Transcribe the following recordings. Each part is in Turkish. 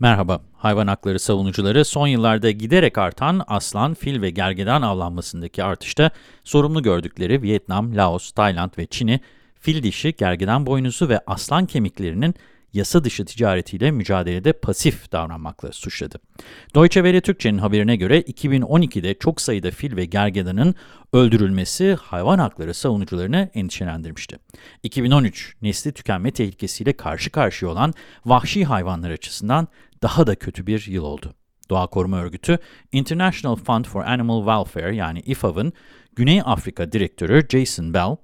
Merhaba, hayvan hakları savunucuları son yıllarda giderek artan aslan, fil ve gergedan avlanmasındaki artışta sorumlu gördükleri Vietnam, Laos, Tayland ve Çin'i fil dişi, gergedan boynuzu ve aslan kemiklerinin yasa dışı ticaretiyle mücadelede pasif davranmakla suçladı. Deutsche Welle Türkçe'nin haberine göre 2012'de çok sayıda fil ve gergedanın öldürülmesi hayvan hakları savunucularını endişelendirmişti. 2013 nesli tükenme tehlikesiyle karşı karşıya olan vahşi hayvanlar açısından daha da kötü bir yıl oldu. Doğa Koruma Örgütü, International Fund for Animal Welfare yani IFAV'ın Güney Afrika Direktörü Jason Bell,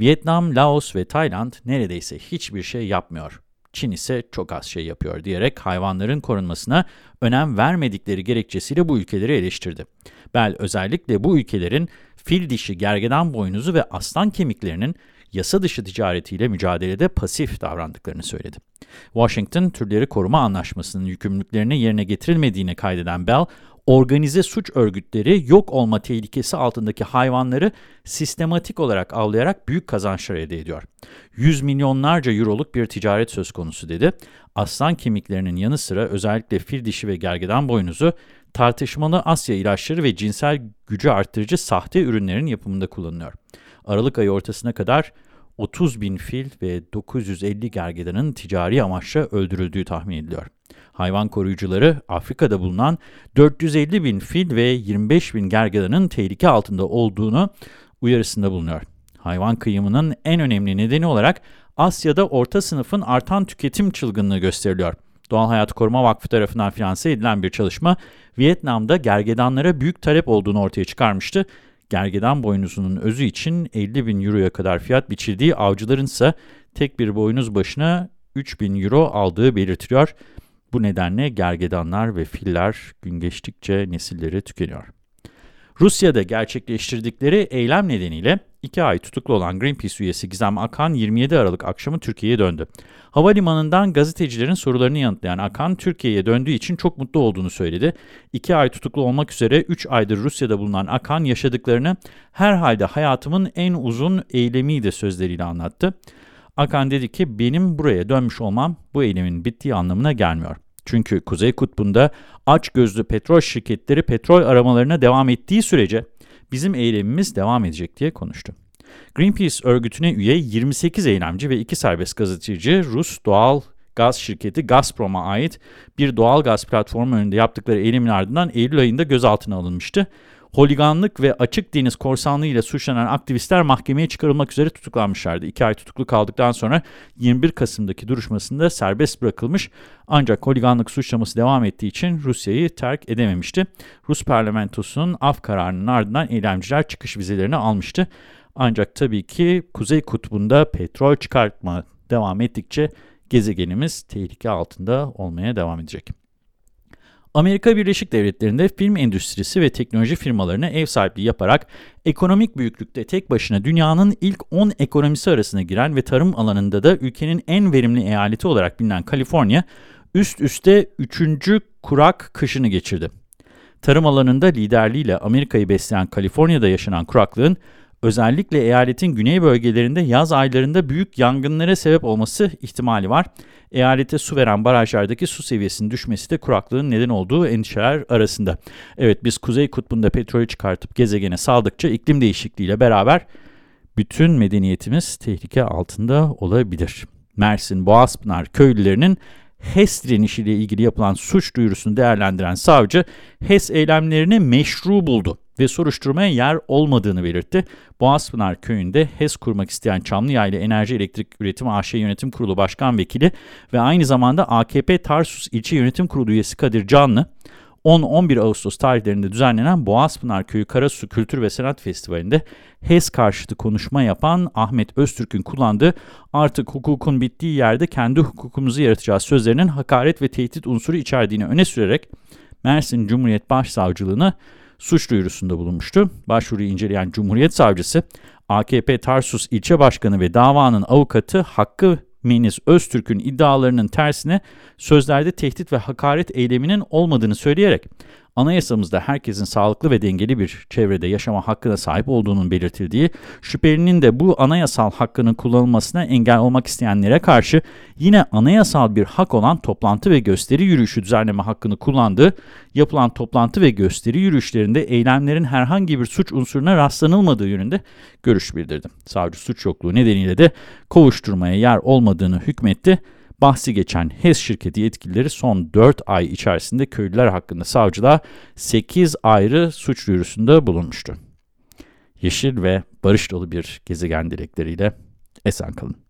Vietnam, Laos ve Tayland neredeyse hiçbir şey yapmıyor. Çin ise çok az şey yapıyor diyerek hayvanların korunmasına önem vermedikleri gerekçesiyle bu ülkeleri eleştirdi. Bell özellikle bu ülkelerin fil dişi, gergedan boynuzu ve aslan kemiklerinin yasa dışı ticaretiyle mücadelede pasif davrandıklarını söyledi. Washington, Türleri Koruma Anlaşması'nın yükümlülüklerini yerine getirilmediğini kaydeden Bell, organize suç örgütleri yok olma tehlikesi altındaki hayvanları sistematik olarak avlayarak büyük kazançlar elde ediyor. Yüz milyonlarca euroluk bir ticaret söz konusu dedi. Aslan kemiklerinin yanı sıra özellikle fil dişi ve gergedan boynuzu tartışmalı Asya ilaçları ve cinsel gücü arttırıcı sahte ürünlerin yapımında kullanılıyor. Aralık ayı ortasına kadar 30 bin fil ve 950 gergedanın ticari amaçla öldürüldüğü tahmin ediliyor. Hayvan koruyucuları Afrika'da bulunan 450 bin fil ve 25 bin gergedanın tehlike altında olduğunu uyarısında bulunuyor. Hayvan kıyımının en önemli nedeni olarak Asya'da orta sınıfın artan tüketim çılgınlığı gösteriliyor. Doğal Hayat Koruma Vakfı tarafından finanse edilen bir çalışma, Vietnam'da gergedanlara büyük talep olduğunu ortaya çıkarmıştı. Gergedan boynuzunun özü için 50 bin euroya kadar fiyat biçildiği avcıların ise tek bir boynuz başına 3 bin euro aldığı belirtiliyor. Bu nedenle gergedanlar ve filler gün geçtikçe nesilleri tükeniyor. Rusya'da gerçekleştirdikleri eylem nedeniyle 2 ay tutuklu olan Greenpeace üyesi Gizem Akan 27 Aralık akşamı Türkiye'ye döndü. Havalimanından gazetecilerin sorularını yanıtlayan Akan, Türkiye'ye döndüğü için çok mutlu olduğunu söyledi. 2 ay tutuklu olmak üzere 3 aydır Rusya'da bulunan Akan yaşadıklarını herhalde hayatımın en uzun eylemiydi sözleriyle anlattı. Akan dedi ki benim buraya dönmüş olmam bu eylemin bittiği anlamına gelmiyor. Çünkü Kuzey Kutbu'nda aç gözlü petrol şirketleri petrol aramalarına devam ettiği sürece bizim eylemimiz devam edecek diye konuştu. Greenpeace örgütüne üye 28 eylemci ve 2 serbest gazeteci Rus doğal gaz şirketi Gazprom'a ait bir doğal gaz platformu önünde yaptıkları eylemin ardından Eylül ayında gözaltına alınmıştı holiganlık ve açık deniz korsanlığı ile suçlanan aktivistler mahkemeye çıkarılmak üzere tutuklanmışlardı. İki ay tutuklu kaldıktan sonra 21 Kasım'daki duruşmasında serbest bırakılmış ancak holiganlık suçlaması devam ettiği için Rusya'yı terk edememişti. Rus parlamentosunun af kararının ardından eylemciler çıkış vizelerini almıştı. Ancak tabii ki Kuzey Kutbu'nda petrol çıkartma devam ettikçe gezegenimiz tehlike altında olmaya devam edecek. Amerika Birleşik Devletleri'nde film endüstrisi ve teknoloji firmalarına ev sahipliği yaparak ekonomik büyüklükte tek başına dünyanın ilk 10 ekonomisi arasına giren ve tarım alanında da ülkenin en verimli eyaleti olarak bilinen Kaliforniya, üst üste 3. kurak kışını geçirdi. Tarım alanında liderliğiyle Amerika'yı besleyen Kaliforniya'da yaşanan kuraklığın özellikle eyaletin güney bölgelerinde yaz aylarında büyük yangınlara sebep olması ihtimali var. Eyalete su veren barajlardaki su seviyesinin düşmesi de kuraklığın neden olduğu endişeler arasında. Evet biz Kuzey Kutbu'nda petrolü çıkartıp gezegene saldıkça iklim değişikliğiyle beraber bütün medeniyetimiz tehlike altında olabilir. Mersin Boğazpınar köylülerinin HES direnişiyle ilgili yapılan suç duyurusunu değerlendiren savcı HES eylemlerini meşru buldu ve soruşturmaya yer olmadığını belirtti. Boğazpınar köyünde HES kurmak isteyen Çamlıyaylı Enerji Elektrik Üretim AŞ Yönetim Kurulu Başkan Vekili ve aynı zamanda AKP Tarsus İlçe Yönetim Kurulu üyesi Kadir Canlı, 10-11 Ağustos tarihlerinde düzenlenen Boğazpınar Köyü Karasu Kültür ve Sanat Festivali'nde HES karşıtı konuşma yapan Ahmet Öztürk'ün kullandığı artık hukukun bittiği yerde kendi hukukumuzu yaratacağız sözlerinin hakaret ve tehdit unsuru içerdiğini öne sürerek Mersin Cumhuriyet Başsavcılığına suç duyurusunda bulunmuştu. Başvuruyu inceleyen Cumhuriyet Savcısı, AKP Tarsus İlçe Başkanı ve davanın avukatı Hakkı Meniz Öztürk'ün iddialarının tersine sözlerde tehdit ve hakaret eyleminin olmadığını söyleyerek anayasamızda herkesin sağlıklı ve dengeli bir çevrede yaşama hakkına sahip olduğunun belirtildiği, şüphelinin de bu anayasal hakkının kullanılmasına engel olmak isteyenlere karşı yine anayasal bir hak olan toplantı ve gösteri yürüyüşü düzenleme hakkını kullandığı, yapılan toplantı ve gösteri yürüyüşlerinde eylemlerin herhangi bir suç unsuruna rastlanılmadığı yönünde görüş bildirdi. Savcı suç yokluğu nedeniyle de kovuşturmaya yer olmadığını hükmetti. Bahsi geçen HES şirketi yetkilileri son 4 ay içerisinde köylüler hakkında savcılığa 8 ayrı suç duyurusunda bulunmuştu. Yeşil ve barış dolu bir gezegen dilekleriyle esen kalın.